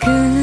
Good.